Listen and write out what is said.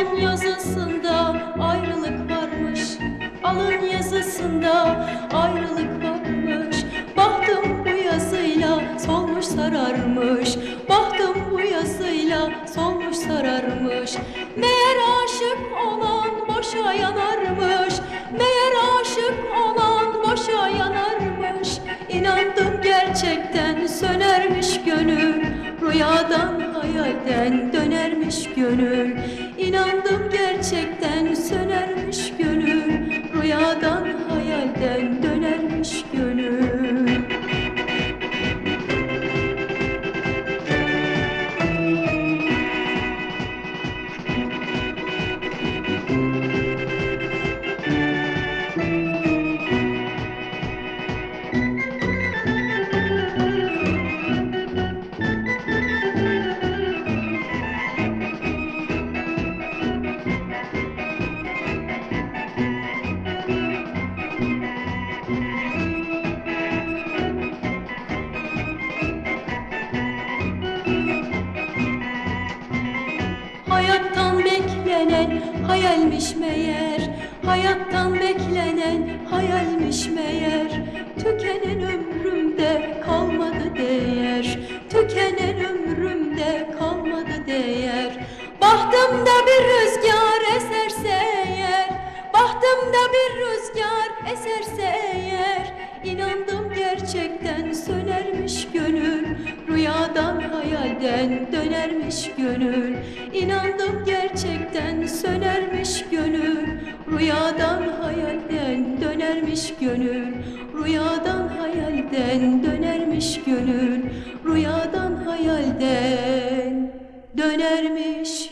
Alın yazısında ayrılık varmış. Alın yazısında ayrılık varmış. Bahtım bu yazıyla solmuş sararmış. Bahtım bu yazıyla solmuş sararmış. Meğer aşık olan boşa yanarmış. Meğer aşık olan boşa yanarmış. İnandım gerçekten Rüyadan hayalden dönermiş gönül. İnandım gerçekten sönermiş gönül. Rüyadan hayalmiş meğer Hayattan beklenen hayalmiş meğer. Tükenen ömrümde kalmadı değer Tükenen ömrümde kalmadı değer. Bahtımda bir rüzgar eserse eğer Bahtımda bir rüzgar eserse hayalden dönermiş gönül İnandım gerçekten sönermiş gönül. Rüyadan hayalden dönermiş gönül Rüyadan hayalden dönermiş gönül. Rüyadan hayalden dönermiş